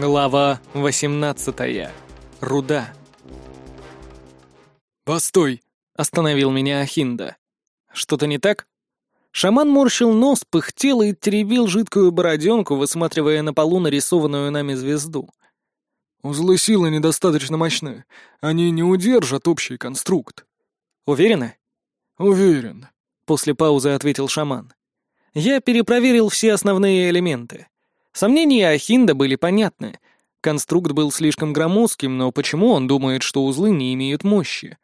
Глава 18. Руда. «Постой!» — остановил меня Ахинда. «Что-то не так?» Шаман морщил нос, пыхтел и теребил жидкую бороденку, высматривая на полу нарисованную нами звезду. «Узлы силы недостаточно мощны. Они не удержат общий конструкт». «Уверены?» «Уверен», — после паузы ответил шаман. «Я перепроверил все основные элементы. Сомнения Ахинда были понятны. Конструкт был слишком громоздким, но почему он думает, что узлы не имеют мощи?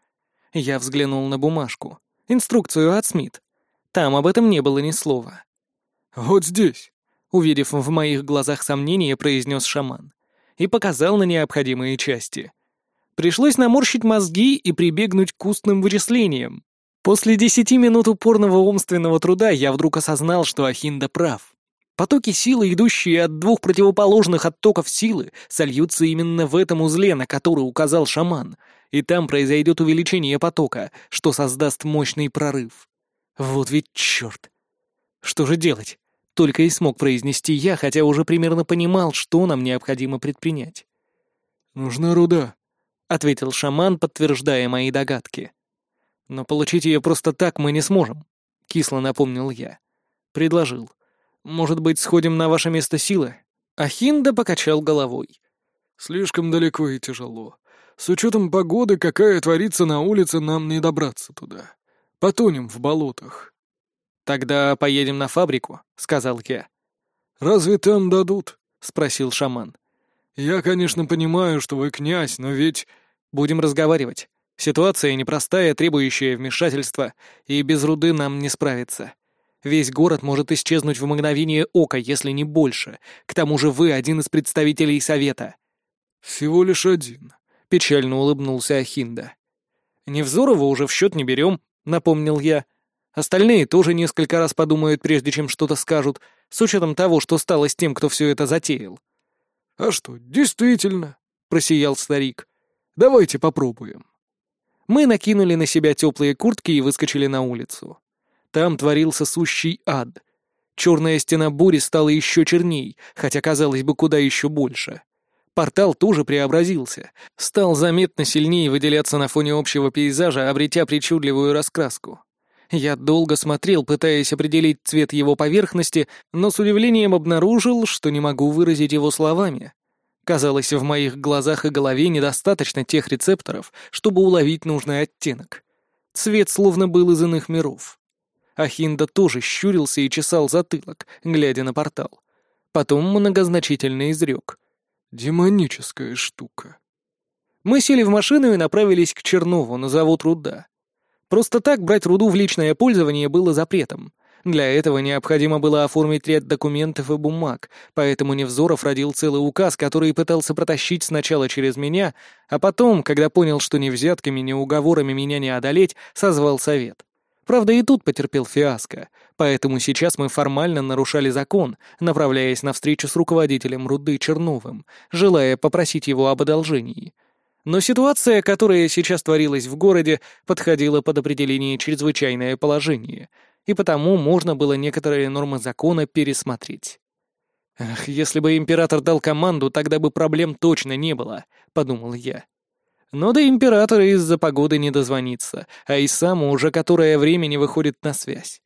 Я взглянул на бумажку. Инструкцию от Смит. Там об этом не было ни слова. «Вот здесь», — увидев в моих глазах сомнения, произнес шаман. И показал на необходимые части. Пришлось наморщить мозги и прибегнуть к устным вычислениям. После десяти минут упорного умственного труда я вдруг осознал, что Ахинда прав. Потоки силы, идущие от двух противоположных оттоков силы, сольются именно в этом узле, на который указал шаман, и там произойдет увеличение потока, что создаст мощный прорыв. Вот ведь черт! Что же делать? Только и смог произнести я, хотя уже примерно понимал, что нам необходимо предпринять. «Нужна руда», — ответил шаман, подтверждая мои догадки. «Но получить ее просто так мы не сможем», — кисло напомнил я. Предложил. Может быть, сходим на ваше место силы?» Ахинда покачал головой. «Слишком далеко и тяжело. С учетом погоды, какая творится на улице, нам не добраться туда. Потонем в болотах». «Тогда поедем на фабрику», — сказал я. «Разве там дадут?» — спросил шаман. «Я, конечно, понимаю, что вы князь, но ведь...» «Будем разговаривать. Ситуация непростая, требующая вмешательства, и без руды нам не справиться. Весь город может исчезнуть в мгновение ока, если не больше. К тому же вы один из представителей совета». «Всего лишь один», — печально улыбнулся Ахинда. «Невзорова уже в счет не берем», — напомнил я. «Остальные тоже несколько раз подумают, прежде чем что-то скажут, с учетом того, что стало с тем, кто все это затеял». «А что, действительно?» — просиял старик. «Давайте попробуем». Мы накинули на себя теплые куртки и выскочили на улицу. Там творился сущий ад. Черная стена бури стала еще черней, хотя, казалось бы, куда еще больше. Портал тоже преобразился, стал заметно сильнее выделяться на фоне общего пейзажа, обретя причудливую раскраску. Я долго смотрел, пытаясь определить цвет его поверхности, но с удивлением обнаружил, что не могу выразить его словами. Казалось, в моих глазах и голове недостаточно тех рецепторов, чтобы уловить нужный оттенок. Цвет словно был из иных миров. Ахинда тоже щурился и чесал затылок, глядя на портал. Потом многозначительно изрек. «Демоническая штука». Мы сели в машину и направились к Чернову на завод руда. Просто так брать руду в личное пользование было запретом. Для этого необходимо было оформить ряд документов и бумаг, поэтому Невзоров родил целый указ, который пытался протащить сначала через меня, а потом, когда понял, что ни взятками, ни уговорами меня не одолеть, созвал совет. Правда, и тут потерпел фиаско, поэтому сейчас мы формально нарушали закон, направляясь на встречу с руководителем Руды Черновым, желая попросить его об одолжении. Но ситуация, которая сейчас творилась в городе, подходила под определение чрезвычайное положение, и потому можно было некоторые нормы закона пересмотреть. «Ах, если бы император дал команду, тогда бы проблем точно не было», — подумал я. Но до императора из-за погоды не дозвониться, а и сам уже которое время не выходит на связь.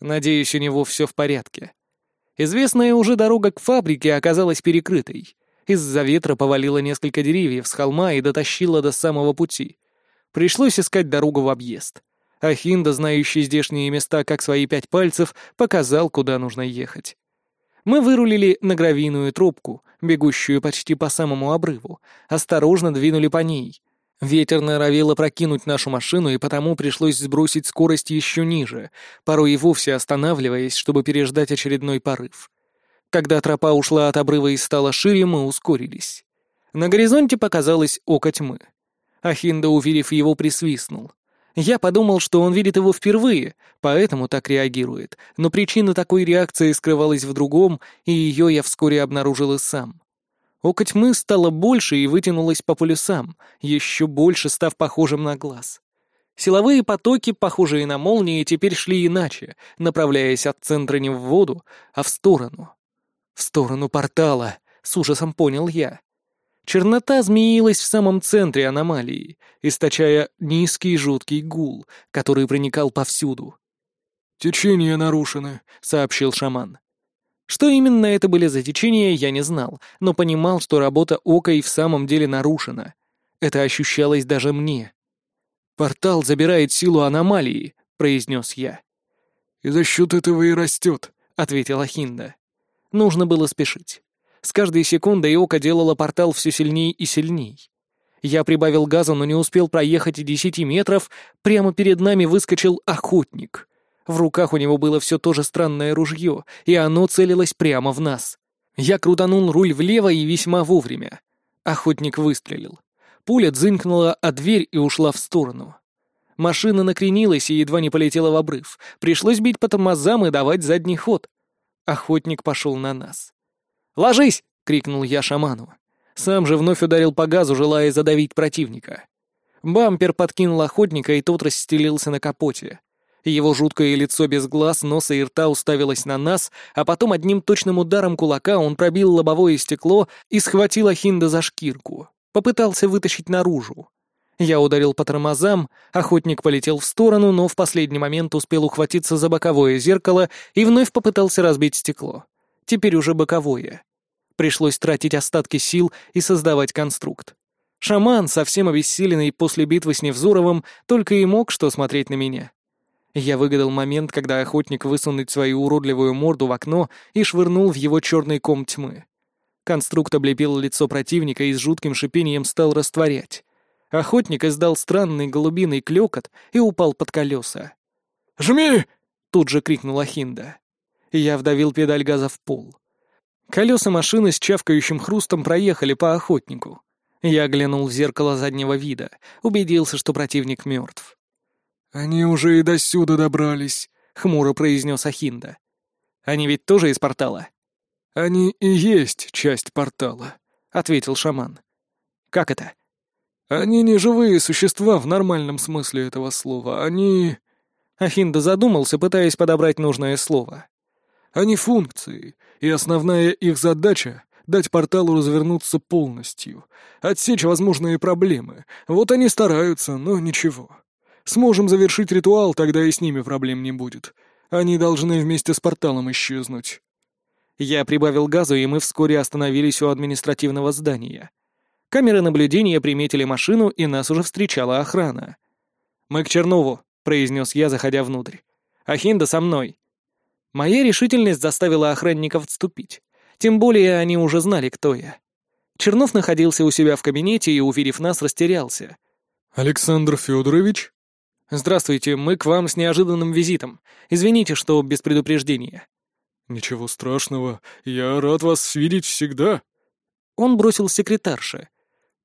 Надеюсь, у него все в порядке. Известная уже дорога к фабрике оказалась перекрытой. Из-за ветра повалило несколько деревьев с холма и дотащило до самого пути. Пришлось искать дорогу в объезд. Ахинда, знающий здешние места как свои пять пальцев, показал, куда нужно ехать. Мы вырулили на гравийную трубку, бегущую почти по самому обрыву, осторожно двинули по ней. Ветер норовил опрокинуть нашу машину, и потому пришлось сбросить скорость еще ниже, порой и вовсе останавливаясь, чтобы переждать очередной порыв. Когда тропа ушла от обрыва и стала шире, мы ускорились. На горизонте показалось око тьмы. Ахинда, увидев его, присвистнул. Я подумал, что он видит его впервые, поэтому так реагирует, но причина такой реакции скрывалась в другом, и ее я вскоре обнаружил и сам. Око тьмы стало больше и вытянулось по полюсам, еще больше став похожим на глаз. Силовые потоки, похожие на молнии, теперь шли иначе, направляясь от центра не в воду, а в сторону. В сторону портала, — с ужасом понял я. Чернота змеилась в самом центре аномалии, источая низкий жуткий гул, который проникал повсюду. «Течения нарушены», — сообщил шаман. Что именно это были за течения, я не знал, но понимал, что работа ока и в самом деле нарушена. Это ощущалось даже мне. «Портал забирает силу аномалии», — произнес я. «И за счет этого и растет», — ответила Хинда. Нужно было спешить. С каждой секундой око делало портал все сильней и сильней. Я прибавил газа, но не успел проехать и десяти метров, прямо перед нами выскочил охотник. В руках у него было все то же странное ружье, и оно целилось прямо в нас. Я крутанул руль влево и весьма вовремя. Охотник выстрелил. Пуля дзынькнула о дверь и ушла в сторону. Машина накренилась и едва не полетела в обрыв. Пришлось бить по тормозам и давать задний ход. Охотник пошел на нас. «Ложись!» — крикнул я шаману. Сам же вновь ударил по газу, желая задавить противника. Бампер подкинул охотника, и тот расстелился на капоте. Его жуткое лицо без глаз, носа и рта уставилось на нас, а потом одним точным ударом кулака он пробил лобовое стекло и схватил Ахинда за шкирку. Попытался вытащить наружу. Я ударил по тормозам, охотник полетел в сторону, но в последний момент успел ухватиться за боковое зеркало и вновь попытался разбить стекло. Теперь уже боковое. Пришлось тратить остатки сил и создавать конструкт. Шаман, совсем обессиленный после битвы с Невзоровым, только и мог что смотреть на меня. Я выгадал момент, когда охотник высунуть свою уродливую морду в окно и швырнул в его черный ком тьмы. Конструкт облепил лицо противника и с жутким шипением стал растворять. Охотник издал странный голубиный клёкот и упал под колеса. «Жми!» — тут же крикнула Хинда. Я вдавил педаль газа в пол. Колеса машины с чавкающим хрустом проехали по охотнику. Я глянул в зеркало заднего вида, убедился, что противник мертв. «Они уже и до сюда добрались», — хмуро произнес Ахинда. «Они ведь тоже из портала?» «Они и есть часть портала», — ответил шаман. «Как это?» «Они не живые существа в нормальном смысле этого слова. Они...» Ахинда задумался, пытаясь подобрать нужное слово. «Они функции, и основная их задача — дать порталу развернуться полностью, отсечь возможные проблемы. Вот они стараются, но ничего. Сможем завершить ритуал, тогда и с ними проблем не будет. Они должны вместе с порталом исчезнуть». Я прибавил газу, и мы вскоре остановились у административного здания. Камеры наблюдения приметили машину, и нас уже встречала охрана. «Мы к Чернову», — произнес я, заходя внутрь. «Ахинда со мной». Моя решительность заставила охранников отступить. Тем более они уже знали, кто я. Чернов находился у себя в кабинете и, увидев нас, растерялся. «Александр Федорович?» «Здравствуйте, мы к вам с неожиданным визитом. Извините, что без предупреждения». «Ничего страшного, я рад вас видеть всегда». Он бросил секретарше.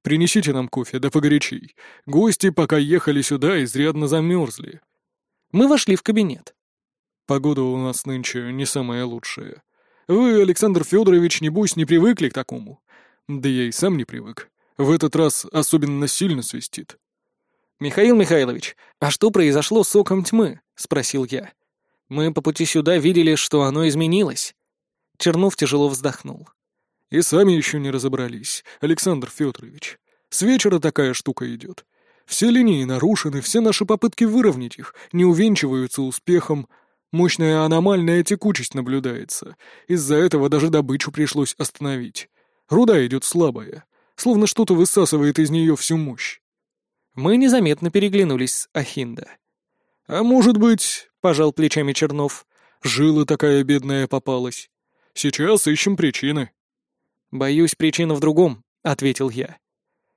«Принесите нам кофе, да погорячей. Гости, пока ехали сюда, изрядно замерзли». Мы вошли в кабинет. «Погода у нас нынче не самая лучшая. Вы, Александр Федорович, небось, не привыкли к такому. Да я и сам не привык. В этот раз особенно сильно свистит». «Михаил Михайлович, а что произошло с оком тьмы?» — спросил я. «Мы по пути сюда видели, что оно изменилось». Чернов тяжело вздохнул. «И сами еще не разобрались, Александр Федорович. С вечера такая штука идет. Все линии нарушены, все наши попытки выровнять их не увенчиваются успехом. Мощная аномальная текучесть наблюдается. Из-за этого даже добычу пришлось остановить. Руда идет слабая, словно что-то высасывает из нее всю мощь. Мы незаметно переглянулись с Ахинда. «А может быть, — пожал плечами Чернов, — жила такая бедная попалась. Сейчас ищем причины». «Боюсь, причина в другом», — ответил я.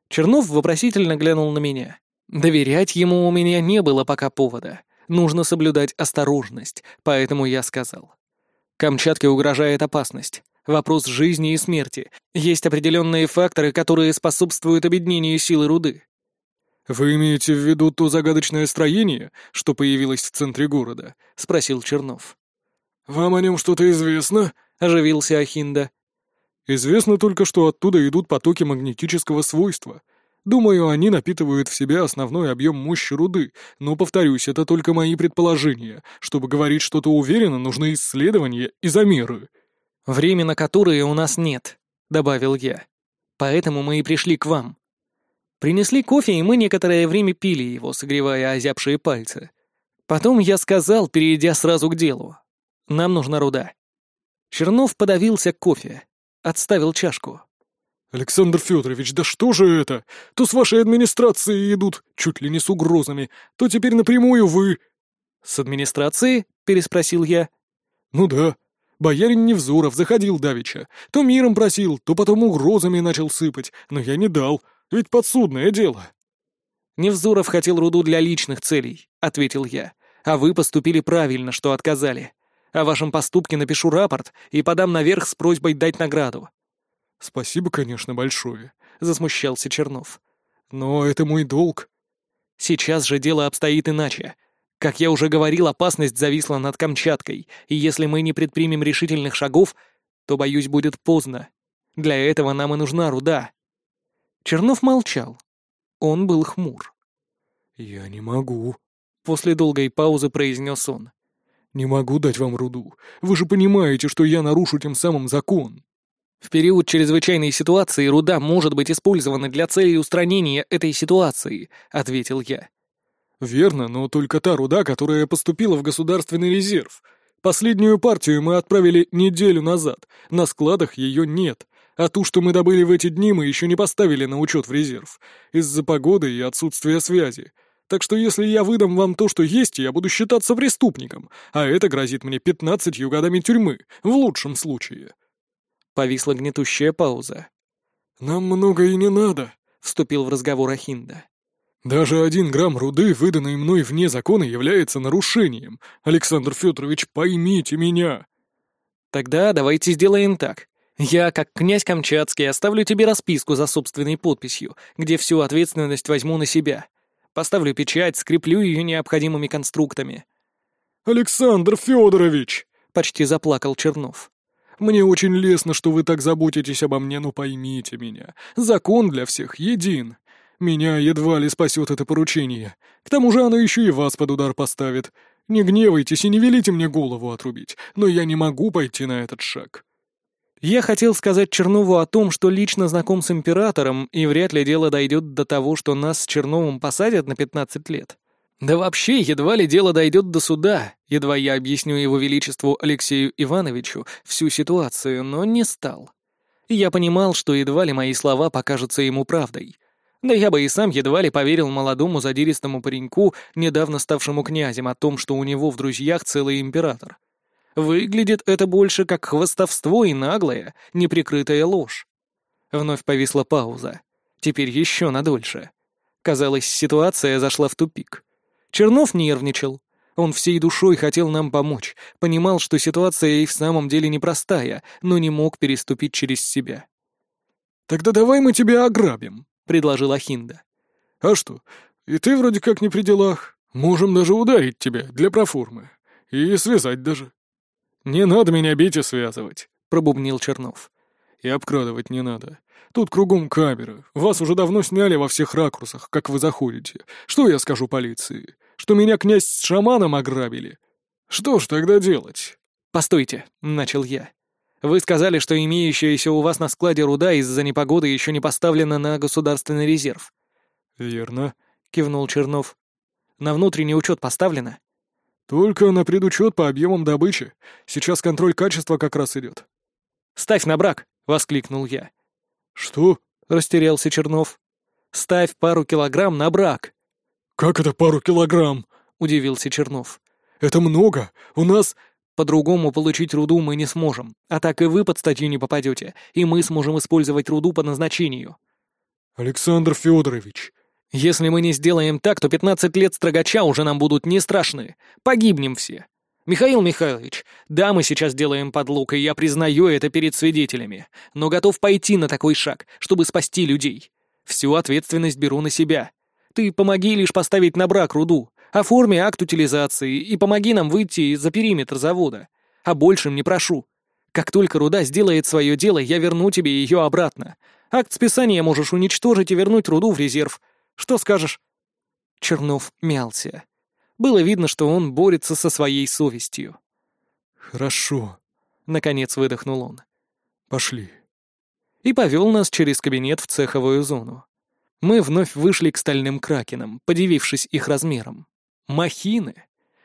Чернов вопросительно глянул на меня. Доверять ему у меня не было пока повода. Нужно соблюдать осторожность, поэтому я сказал. Камчатке угрожает опасность. Вопрос жизни и смерти. Есть определенные факторы, которые способствуют объединению силы руды. «Вы имеете в виду то загадочное строение, что появилось в центре города?» — спросил Чернов. «Вам о нем что-то известно?» — оживился Ахинда. «Известно только, что оттуда идут потоки магнетического свойства. Думаю, они напитывают в себя основной объем мощи руды, но, повторюсь, это только мои предположения. Чтобы говорить что-то уверенно, нужны исследования и замеры». «Время на которые у нас нет», — добавил я. «Поэтому мы и пришли к вам». Принесли кофе, и мы некоторое время пили его, согревая озябшие пальцы. Потом я сказал, перейдя сразу к делу. «Нам нужна руда». Чернов подавился кофе, отставил чашку. «Александр Федорович, да что же это? То с вашей администрацией идут, чуть ли не с угрозами, то теперь напрямую вы...» «С администрации?» — переспросил я. «Ну да. Боярин Невзоров заходил давеча. То миром просил, то потом угрозами начал сыпать, но я не дал, ведь подсудное дело». «Невзоров хотел руду для личных целей», — ответил я. «А вы поступили правильно, что отказали. О вашем поступке напишу рапорт и подам наверх с просьбой дать награду. «Спасибо, конечно, большое», — засмущался Чернов. «Но это мой долг». «Сейчас же дело обстоит иначе. Как я уже говорил, опасность зависла над Камчаткой, и если мы не предпримем решительных шагов, то, боюсь, будет поздно. Для этого нам и нужна руда». Чернов молчал. Он был хмур. «Я не могу», — после долгой паузы произнес он. «Не могу дать вам руду. Вы же понимаете, что я нарушу тем самым закон». В период чрезвычайной ситуации руда может быть использована для цели устранения этой ситуации, ответил я. Верно, но только та руда, которая поступила в государственный резерв. Последнюю партию мы отправили неделю назад, на складах ее нет, а ту, что мы добыли в эти дни, мы еще не поставили на учет в резерв, из-за погоды и отсутствия связи. Так что если я выдам вам то, что есть, я буду считаться преступником, а это грозит мне пятнадцатью годами тюрьмы, в лучшем случае. Повисла гнетущая пауза. «Нам много и не надо», — вступил в разговор Ахинда. «Даже один грамм руды, выданный мной вне закона, является нарушением. Александр Федорович, поймите меня!» «Тогда давайте сделаем так. Я, как князь Камчатский, оставлю тебе расписку за собственной подписью, где всю ответственность возьму на себя. Поставлю печать, скреплю ее необходимыми конструктами». «Александр Федорович!» — почти заплакал Чернов. Мне очень лестно, что вы так заботитесь обо мне, но поймите меня. Закон для всех един. Меня едва ли спасет это поручение. К тому же оно еще и вас под удар поставит. Не гневайтесь и не велите мне голову отрубить, но я не могу пойти на этот шаг». Я хотел сказать Чернову о том, что лично знаком с императором, и вряд ли дело дойдет до того, что нас с Черновым посадят на 15 лет. Да вообще, едва ли дело дойдет до суда, едва я объясню его величеству Алексею Ивановичу всю ситуацию, но не стал. Я понимал, что едва ли мои слова покажутся ему правдой. Да я бы и сам едва ли поверил молодому задиристому пареньку, недавно ставшему князем, о том, что у него в друзьях целый император. Выглядит это больше как хвостовство и наглая, неприкрытая ложь. Вновь повисла пауза. Теперь еще надольше. Казалось, ситуация зашла в тупик. Чернов нервничал. Он всей душой хотел нам помочь, понимал, что ситуация и в самом деле непростая, но не мог переступить через себя. «Тогда давай мы тебя ограбим», — предложил Ахинда. «А что, и ты вроде как не при делах. Можем даже ударить тебя для проформы. И связать даже». «Не надо меня бить и связывать», — пробубнил Чернов. «И обкрадывать не надо. Тут кругом камеры. Вас уже давно сняли во всех ракурсах, как вы заходите. Что я скажу полиции? Что меня князь с шаманом ограбили? Что ж тогда делать?» «Постойте», — начал я. «Вы сказали, что имеющаяся у вас на складе руда из-за непогоды еще не поставлена на государственный резерв». «Верно», — кивнул Чернов. «На внутренний учет поставлена?» «Только на предучет по объемам добычи. Сейчас контроль качества как раз идет». «Ставь на брак!» — воскликнул я. «Что?» — растерялся Чернов. «Ставь пару килограмм на брак». «Как это пару килограмм?» — удивился Чернов. «Это много. У нас...» «По-другому получить руду мы не сможем. А так и вы под статью не попадете, и мы сможем использовать руду по назначению». «Александр Федорович...» «Если мы не сделаем так, то пятнадцать лет строгача уже нам будут не страшны. Погибнем все. «Михаил Михайлович, да, мы сейчас делаем подлог, и я признаю это перед свидетелями, но готов пойти на такой шаг, чтобы спасти людей. Всю ответственность беру на себя. Ты помоги лишь поставить на брак руду, оформи акт утилизации и помоги нам выйти за периметр завода. А большим не прошу. Как только руда сделает свое дело, я верну тебе ее обратно. Акт списания можешь уничтожить и вернуть руду в резерв. Что скажешь?» Чернов мялся. Было видно, что он борется со своей совестью. «Хорошо», — наконец выдохнул он. «Пошли». и повел нас через кабинет в цеховую зону. Мы вновь вышли к стальным кракенам, подивившись их размером. Махины!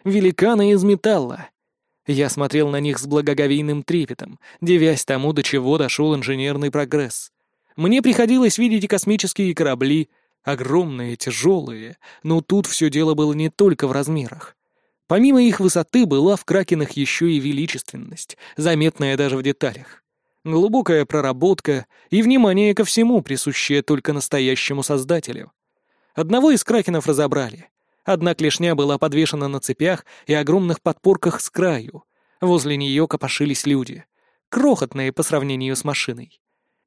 Великаны из металла! Я смотрел на них с благоговейным трепетом, девясь тому, до чего дошел инженерный прогресс. Мне приходилось видеть и космические корабли, огромные, тяжелые, но тут все дело было не только в размерах. Помимо их высоты была в кракенах еще и величественность, заметная даже в деталях. Глубокая проработка и внимание ко всему, присущее только настоящему создателю. Одного из кракенов разобрали. Одна клешня была подвешена на цепях и огромных подпорках с краю. Возле нее копошились люди. Крохотные по сравнению с машиной.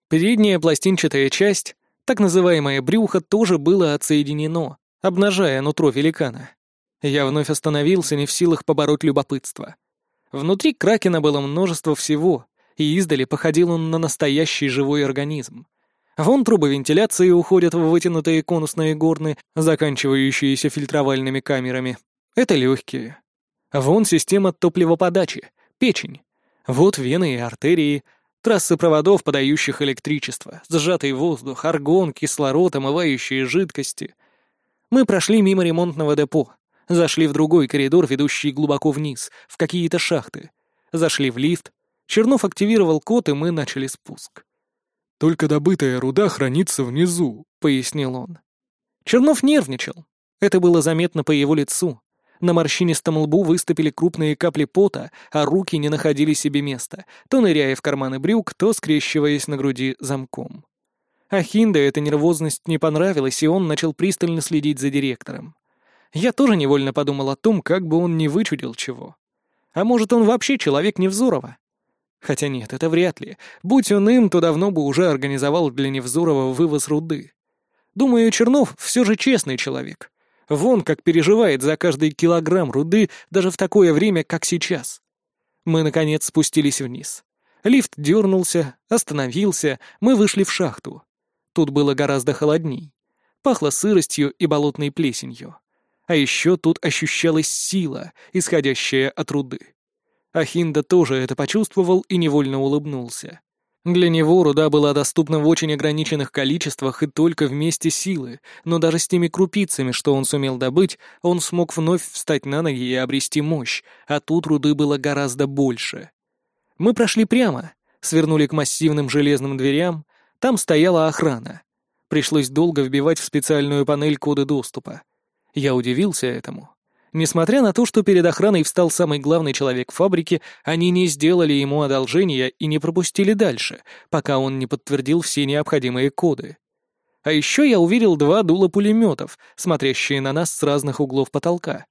Передняя пластинчатая часть, так называемое брюхо, тоже было отсоединено, обнажая нутро великана. Я вновь остановился, не в силах побороть любопытство. Внутри кракена было множество всего, и издали походил он на настоящий живой организм. Вон трубы вентиляции уходят в вытянутые конусные горны, заканчивающиеся фильтровальными камерами. Это легкие. Вон система топливоподачи, печень. Вот вены и артерии, трассы проводов, подающих электричество, сжатый воздух, аргон, кислород, омывающие жидкости. Мы прошли мимо ремонтного депо, зашли в другой коридор, ведущий глубоко вниз, в какие-то шахты. Зашли в лифт, Чернов активировал код, и мы начали спуск. «Только добытая руда хранится внизу», — пояснил он. Чернов нервничал. Это было заметно по его лицу. На морщинистом лбу выступили крупные капли пота, а руки не находили себе места, то ныряя в карманы брюк, то скрещиваясь на груди замком. Ахинда эта нервозность не понравилась, и он начал пристально следить за директором. Я тоже невольно подумал о том, как бы он не вычудил чего. А может, он вообще человек Невзорова? Хотя нет, это вряд ли. Будь он им, то давно бы уже организовал для Невзорова вывоз руды. Думаю, Чернов все же честный человек. Вон как переживает за каждый килограмм руды даже в такое время, как сейчас. Мы, наконец, спустились вниз. Лифт дернулся, остановился, мы вышли в шахту. Тут было гораздо холодней. Пахло сыростью и болотной плесенью. А еще тут ощущалась сила, исходящая от руды. Ахинда тоже это почувствовал и невольно улыбнулся. Для него руда была доступна в очень ограниченных количествах и только вместе силы, но даже с теми крупицами, что он сумел добыть, он смог вновь встать на ноги и обрести мощь, а тут руды было гораздо больше. Мы прошли прямо, свернули к массивным железным дверям, там стояла охрана. Пришлось долго вбивать в специальную панель коды доступа. Я удивился этому. Несмотря на то, что перед охраной встал самый главный человек фабрики, они не сделали ему одолжения и не пропустили дальше, пока он не подтвердил все необходимые коды. А еще я увидел два дула пулеметов, смотрящие на нас с разных углов потолка.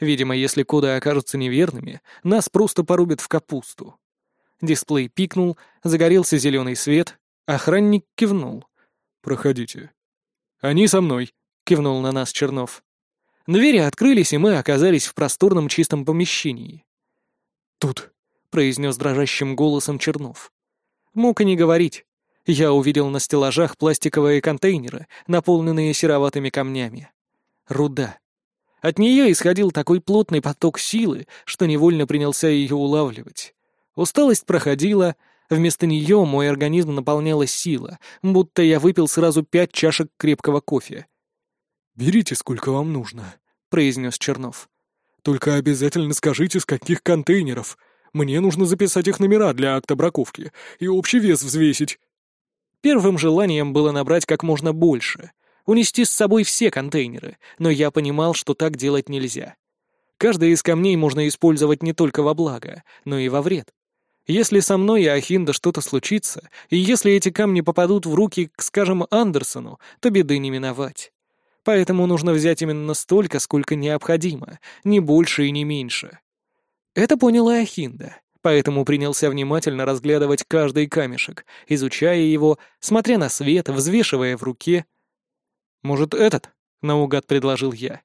Видимо, если коды окажутся неверными, нас просто порубят в капусту. Дисплей пикнул, загорелся зеленый свет, охранник кивнул. «Проходите». «Они со мной», — кивнул на нас Чернов. Двери открылись, и мы оказались в просторном чистом помещении. «Тут», — произнес дрожащим голосом Чернов. Мог и не говорить. Я увидел на стеллажах пластиковые контейнеры, наполненные сероватыми камнями. Руда. От нее исходил такой плотный поток силы, что невольно принялся ее улавливать. Усталость проходила, вместо нее мой организм наполняла сила, будто я выпил сразу пять чашек крепкого кофе. «Берите, сколько вам нужно», — произнес Чернов. «Только обязательно скажите, с каких контейнеров. Мне нужно записать их номера для акта браковки и общий вес взвесить». Первым желанием было набрать как можно больше, унести с собой все контейнеры, но я понимал, что так делать нельзя. Каждый из камней можно использовать не только во благо, но и во вред. Если со мной и Ахинда что-то случится, и если эти камни попадут в руки, скажем, Андерсону, то беды не миновать поэтому нужно взять именно столько, сколько необходимо, не больше и не меньше. Это поняла Ахинда, поэтому принялся внимательно разглядывать каждый камешек, изучая его, смотря на свет, взвешивая в руке. «Может, этот?» — наугад предложил я.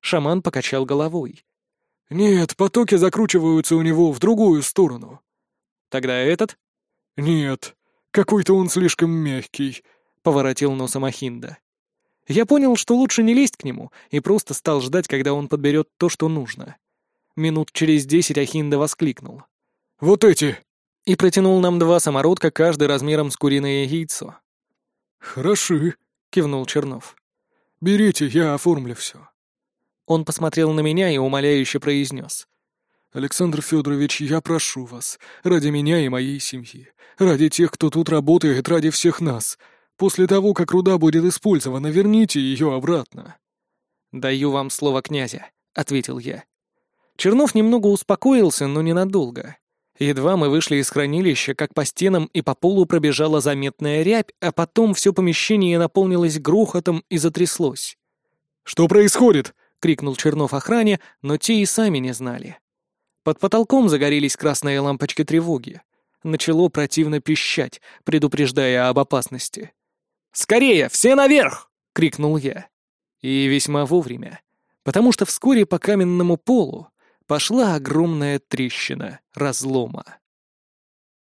Шаман покачал головой. «Нет, потоки закручиваются у него в другую сторону». «Тогда этот?» «Нет, какой-то он слишком мягкий», — поворотил носом Ахинда. Я понял, что лучше не лезть к нему, и просто стал ждать, когда он подберет то, что нужно. Минут через десять Ахинда воскликнул. «Вот эти!» и протянул нам два самородка, каждый размером с куриное яйцо. «Хороши», — кивнул Чернов. «Берите, я оформлю все». Он посмотрел на меня и умоляюще произнес. «Александр Федорович, я прошу вас, ради меня и моей семьи, ради тех, кто тут работает, ради всех нас, после того, как руда будет использована, верните ее обратно». «Даю вам слово князя», — ответил я. Чернов немного успокоился, но ненадолго. Едва мы вышли из хранилища, как по стенам и по полу пробежала заметная рябь, а потом все помещение наполнилось грохотом и затряслось. «Что происходит?» — крикнул Чернов охране, но те и сами не знали. Под потолком загорелись красные лампочки тревоги. Начало противно пищать, предупреждая об опасности. «Скорее, все наверх!» — крикнул я. И весьма вовремя, потому что вскоре по каменному полу пошла огромная трещина разлома.